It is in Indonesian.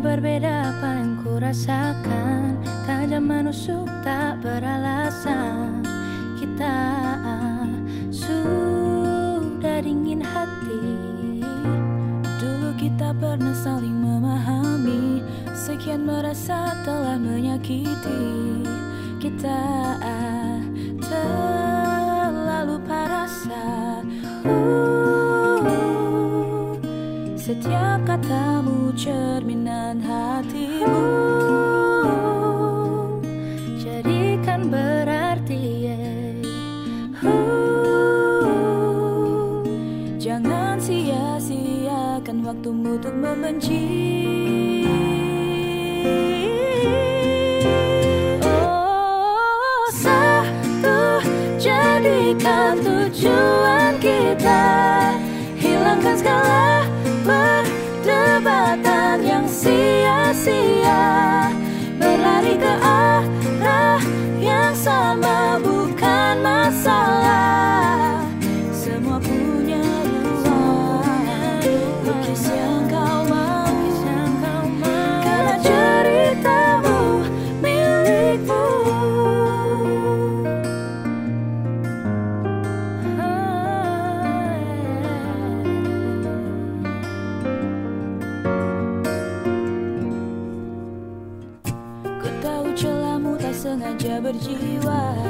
berbeda apa yang ku rasakan Tajam menusuk tak beralasan. Kita sudah dingin hati. Dulu kita pernah saling memahami Sekian merasa telah menyakiti Kita. Terlalu parasa uh, Setiap katamu cerminan hatimu. Jadikan berarti uh, Jangan sia-siakan waktumu untuk membenci jadikan tujuan sengaja berjiwa